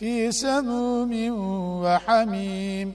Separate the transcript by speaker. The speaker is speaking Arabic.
Speaker 1: في سموم وحميم